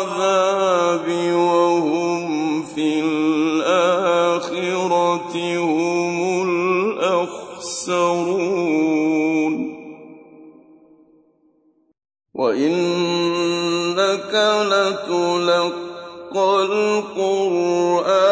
العذاب وهم في الآخرة هم الأخسرون. وإنك لتلقى القرآن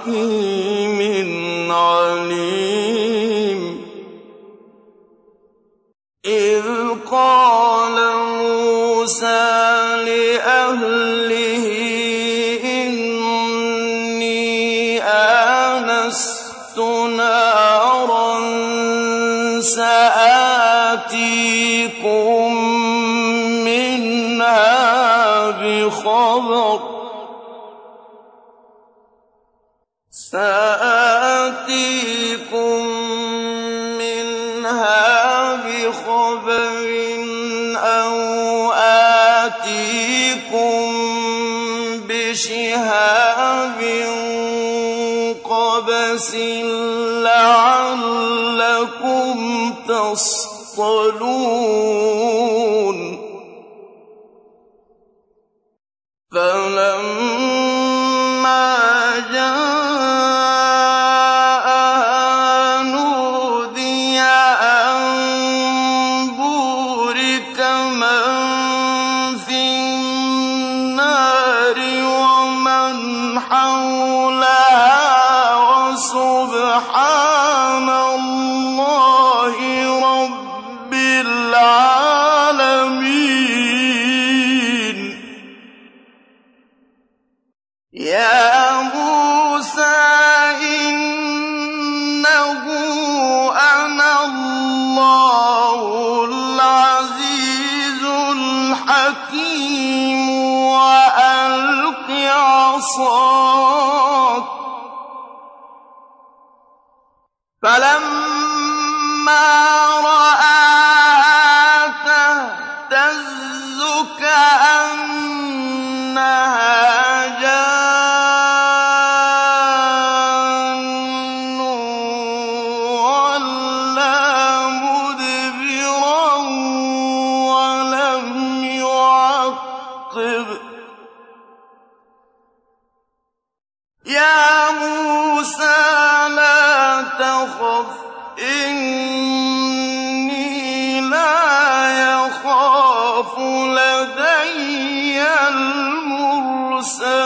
حكيم عليم. إذ قال موسى لأهله إني آنست نارا سآتيكم منها بخبر. نَفَسٍ لَعَلَّكُمْ تَصْطَلُونَ.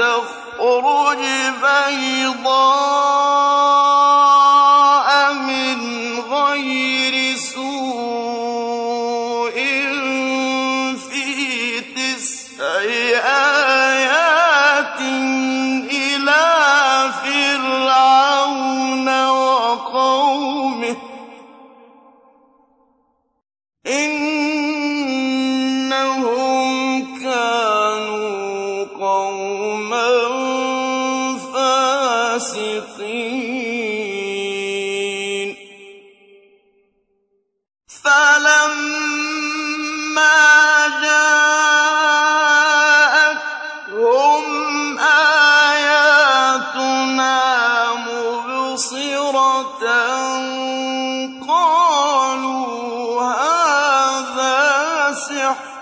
تخرج بيضاء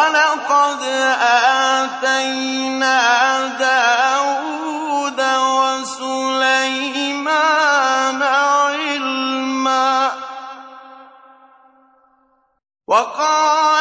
ولقد آتينا داود وسليمان علما وقال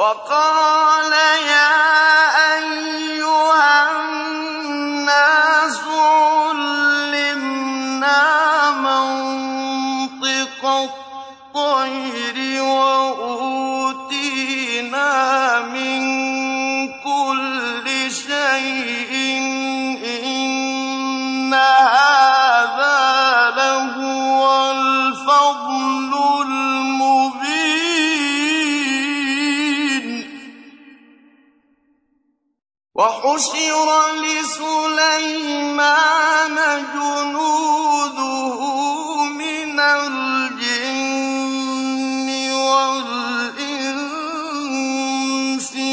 وقال يا أيها الناس علمنا منطق الطير وأوتينا من وحشر لسليمان جنوده من الجن والإنس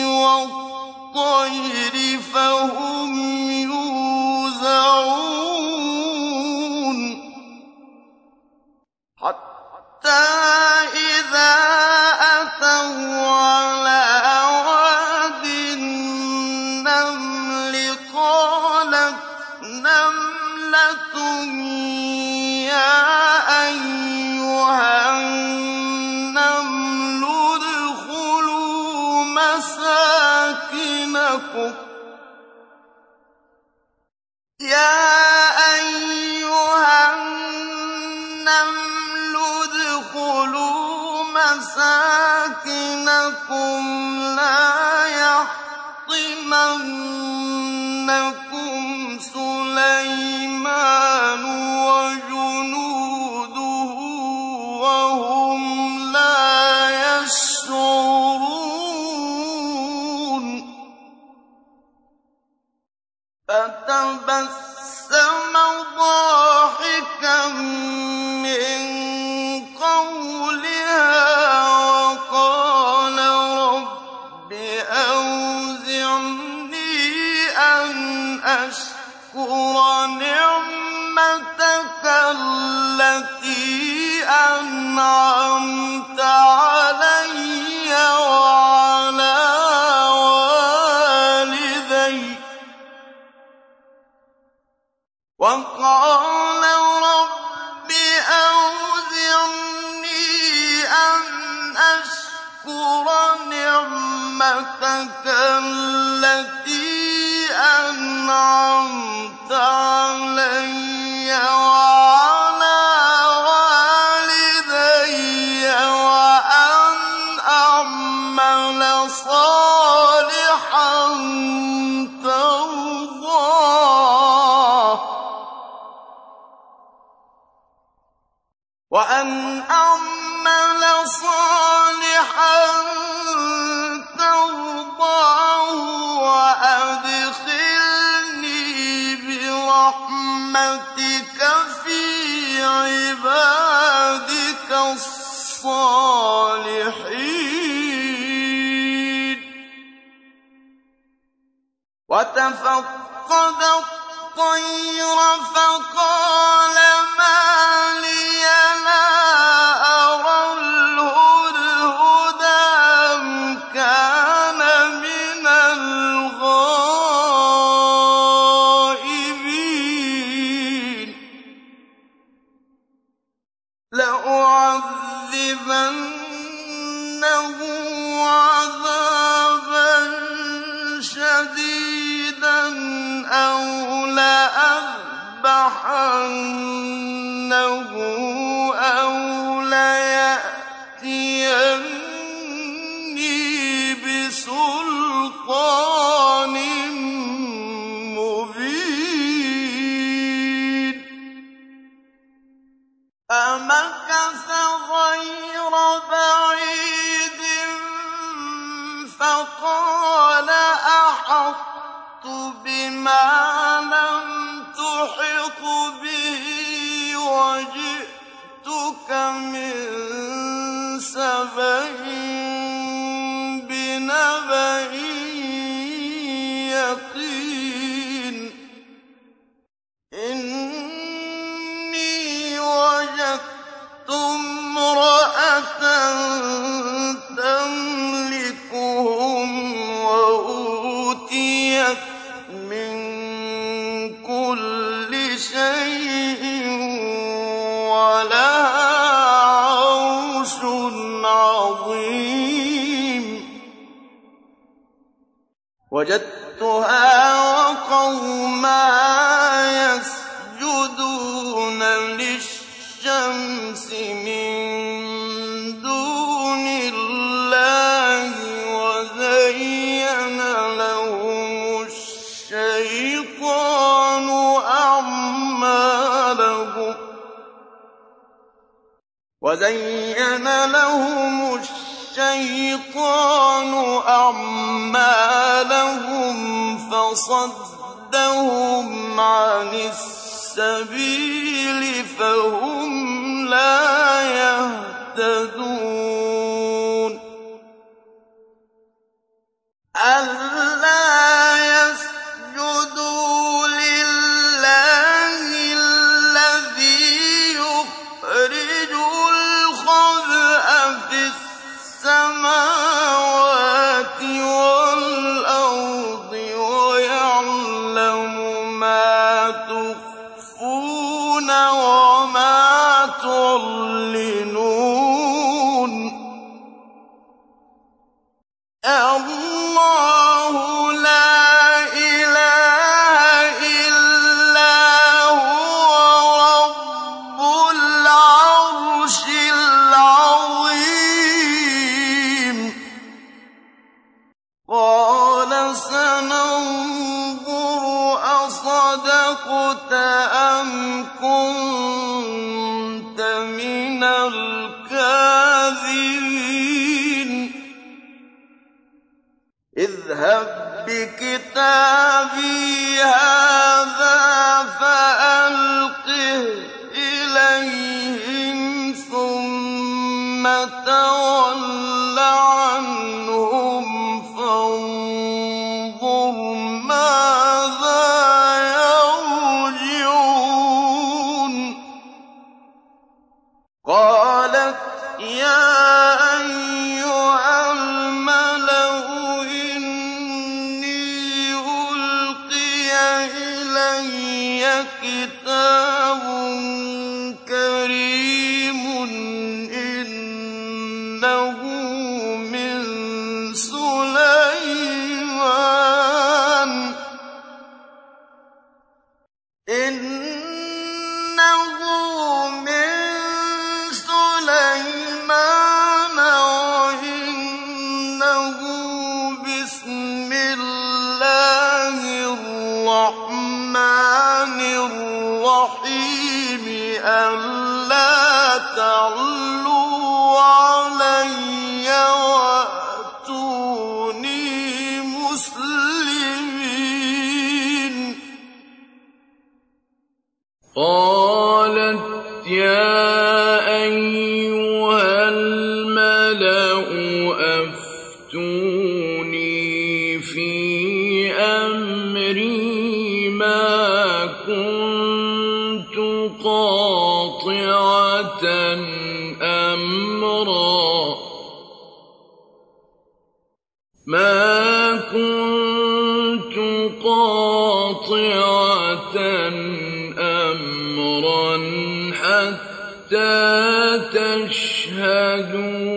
والطير فهم يوزعون حتى إذا أتوا على وتفقد الطير فقال مِّن كُلِّ شَيْءٍ وَلَهَا عَرْشٌ عَظِيمٌ. وَجَدتُّهَا وَقَوْمَهَا يَسْجُدُونَ لِلشَّمْسِ مِن وزين لهم الشيطان أعمالهم فصدهم عن السبيل فهم لا يهتدون. ألا بكتابي هذا فألقه. الله تشهدون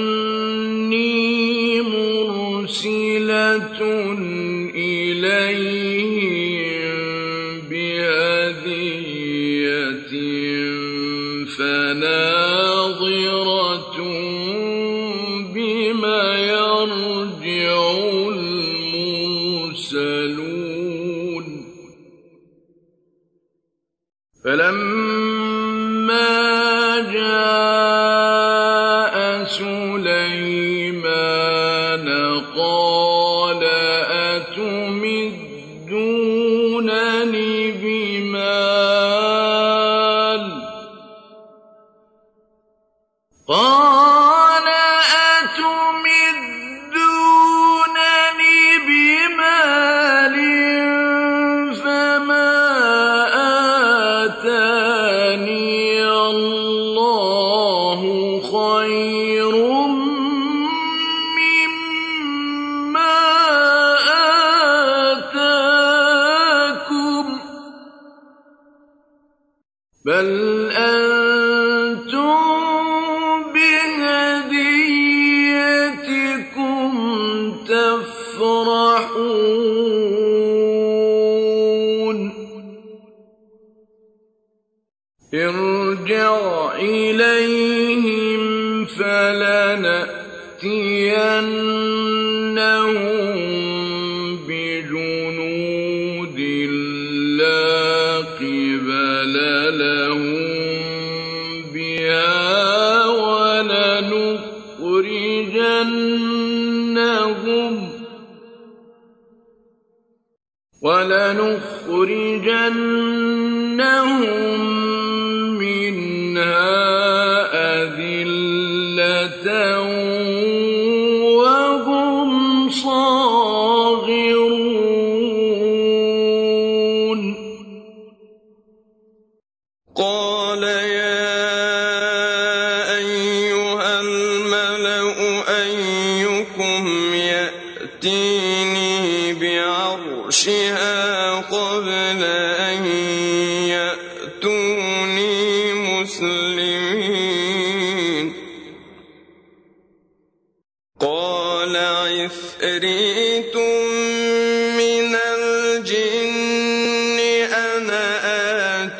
رسول بل أنتم بهديتكم تفرحون ارجع إليهم فلنأتين ولنخرجنهم منها.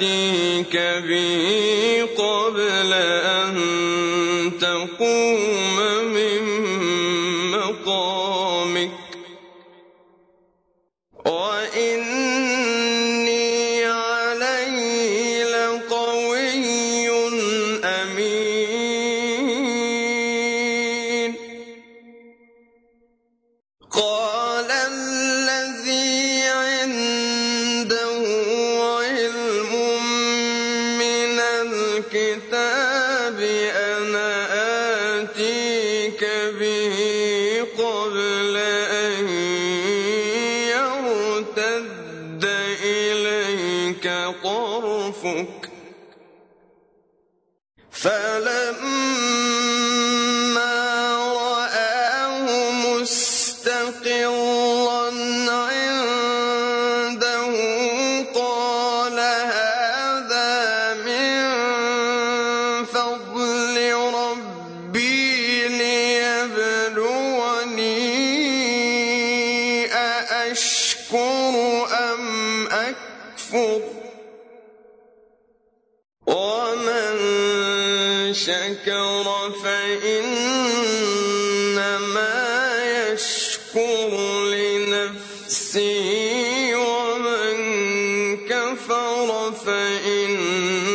يأتيك به فإن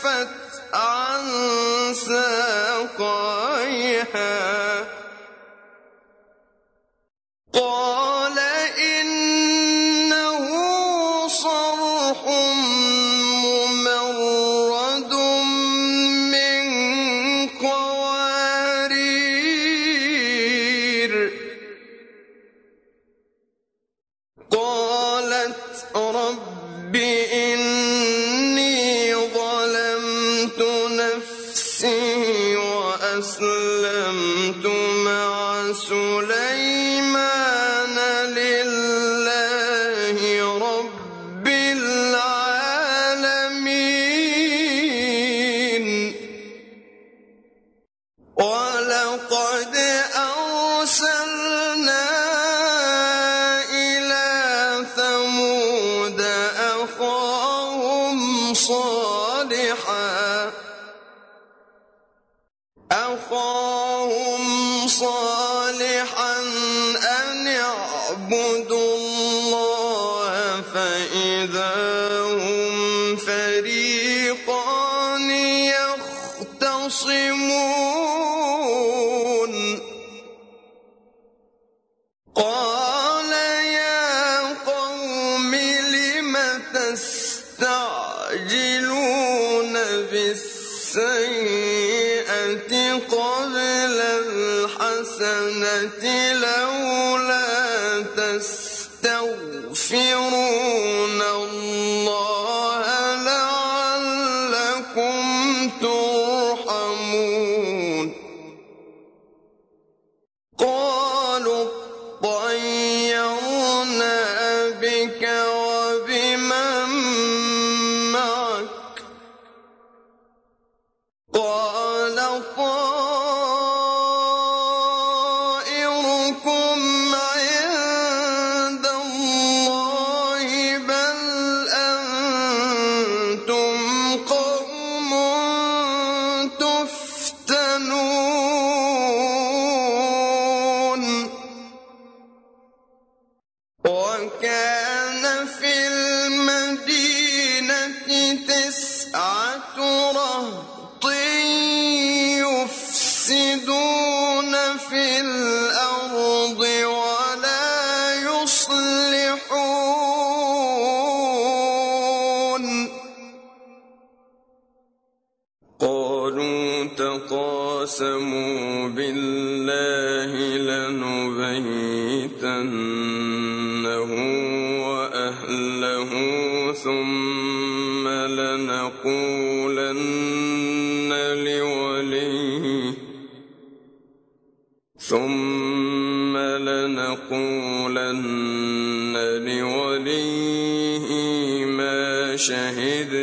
وكشفت عن ساقيها. فريقان يختصمون. قالوا تقاسموا بالله لنبيتنه وأهله ثم لنقولن لوليه ثم لنقولن لوليه ما شهد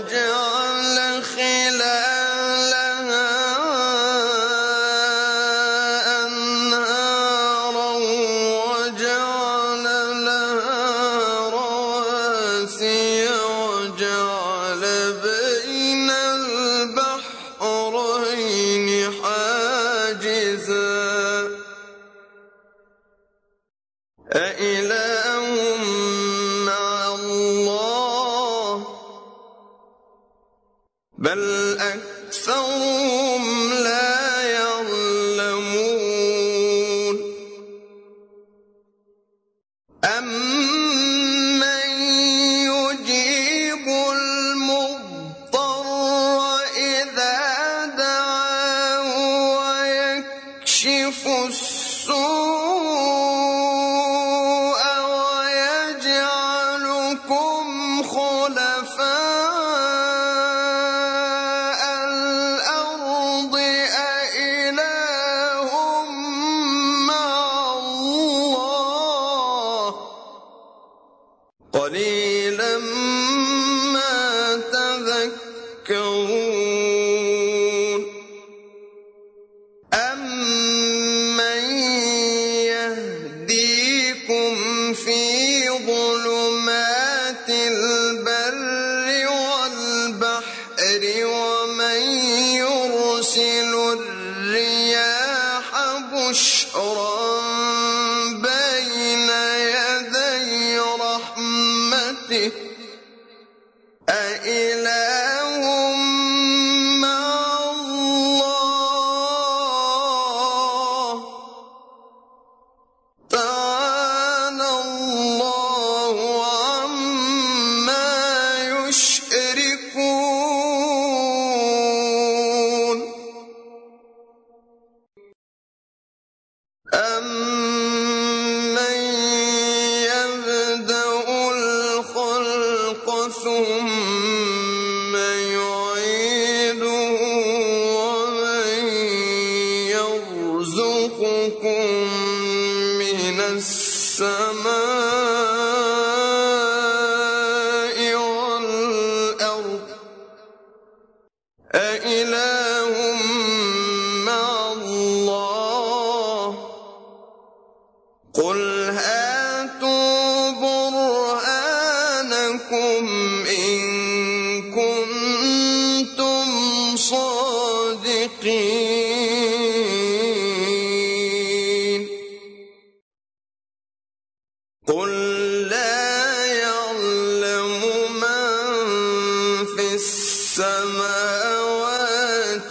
الجنة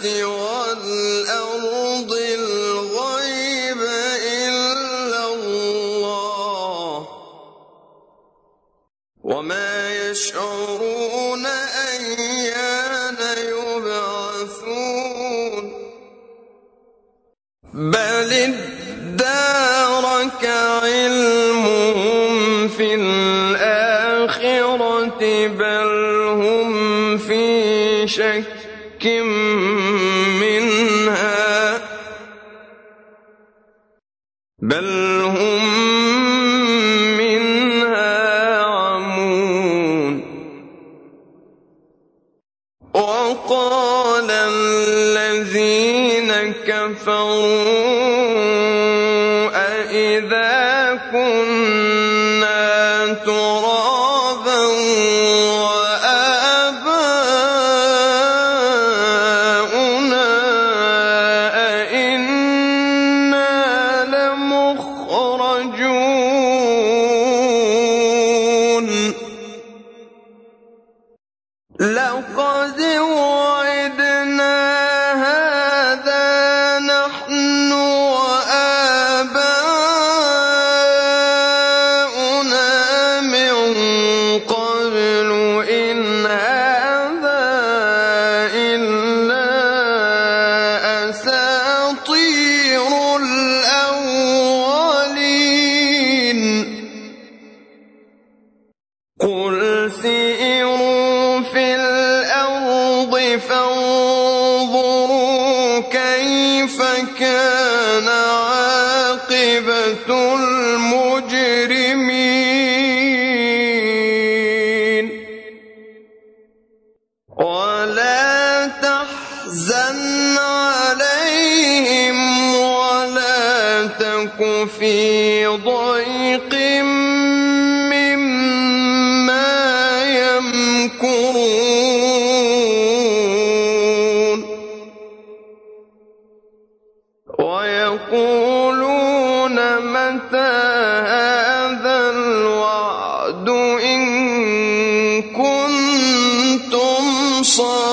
والأرض الغيب إلا الله وما يشعرون أيان يبعثون بل علمهم في الآخرة بل هم في شك خطير الصالحين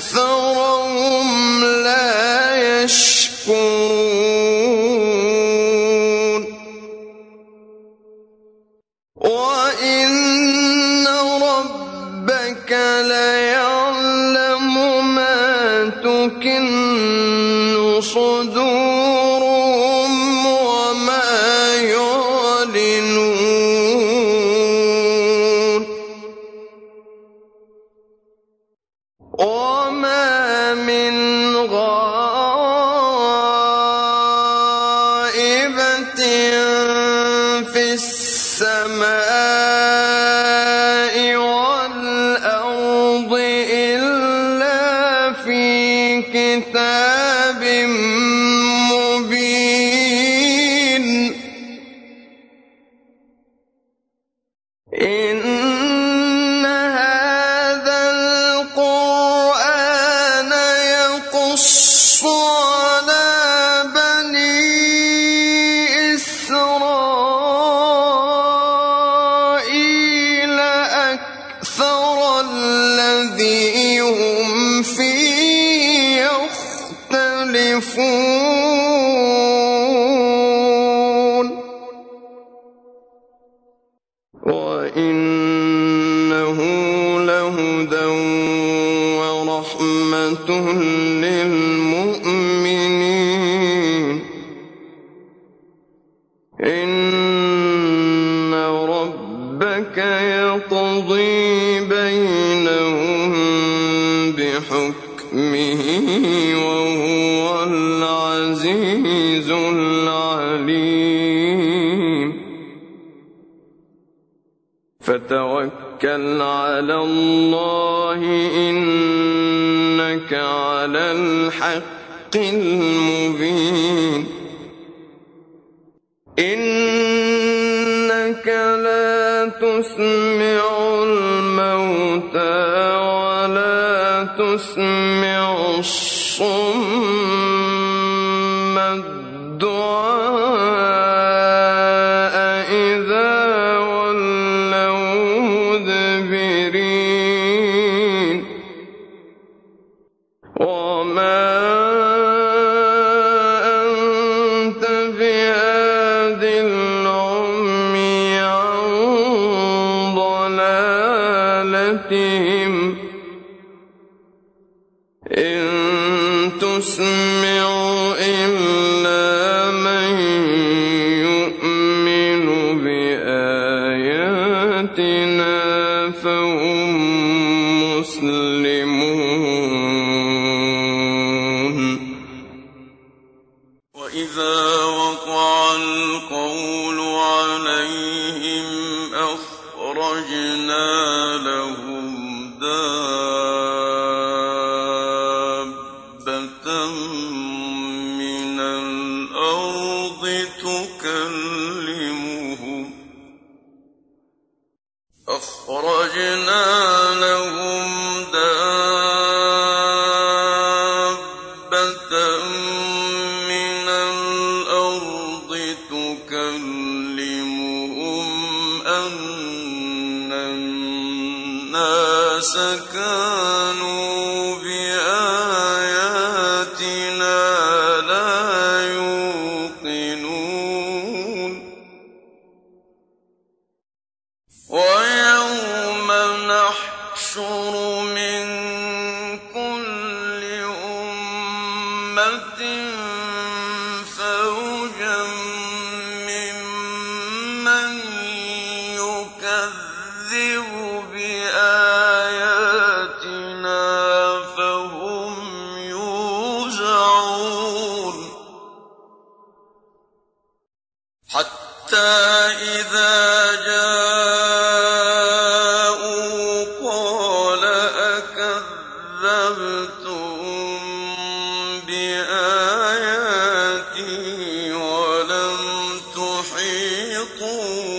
So. وتوكل على الله إنك على الحق المبين. إنك لا تسمع الموتى ولا تسمع وقع القول تحيطوا